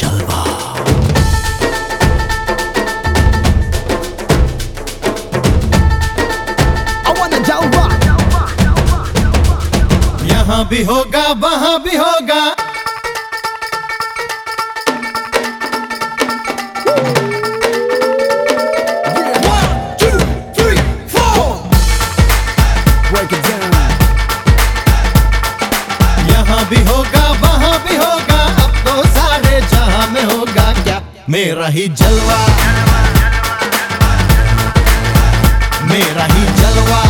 जलवा I wanna java. यहाँ भी होगा वहाँ भी होगा One, two, मेरा ही जलवा। मेरा ही जलवा।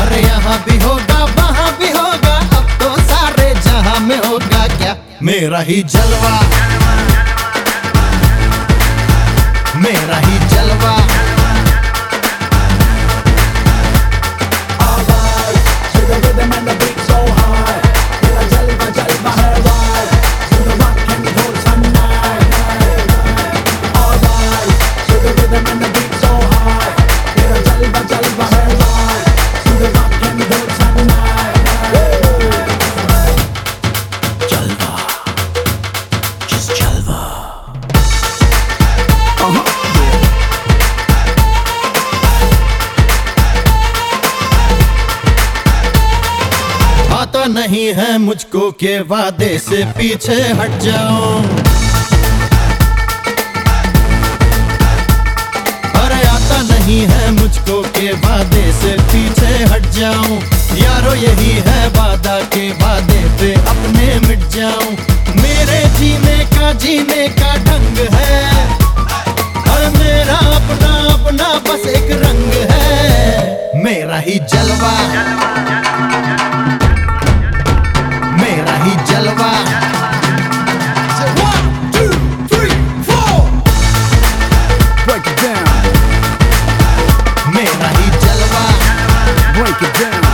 अरे यहाँ भी होगा, वहाँ भी होगा, अब तो सारे जहाँ में होगा क्या? मेरा ही जलवा। मेरा ही नहीं है मुझको के वादे से पीछे हट जाऊँ अरे आता नहीं है मुझको के वादे से पीछे हट जाऊँ यारो, यही है वादा के वादे पे अपने मिट जाऊँ मेरे जीने का जीने का ढंग है। और मेरा अपना अपना बस एक रंग है। मेरा ही जलवा। मेरा Break it down.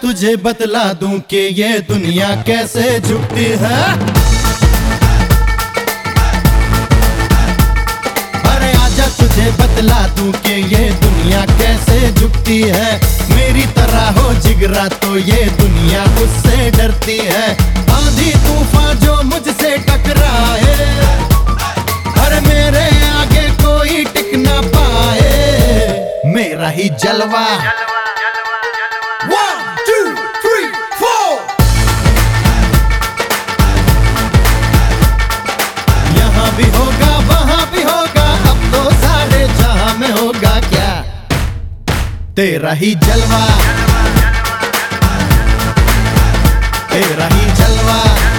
तुझे बतला दूँ कि ये दुनिया कैसे झुकती है? अरे आजा तुझे बतला दूँ कि ये दुनिया कैसे झुकती है। मेरी तरह हो जिगरा तो ये दुनिया उससे डरती है। आंधी तूफ़ान जो मुझसे टकराए अरे मेरे आगे कोई टिक ना पाए। मेरा ही जलवा। One, तेरा ही जलवा। तेरा ही जलवा।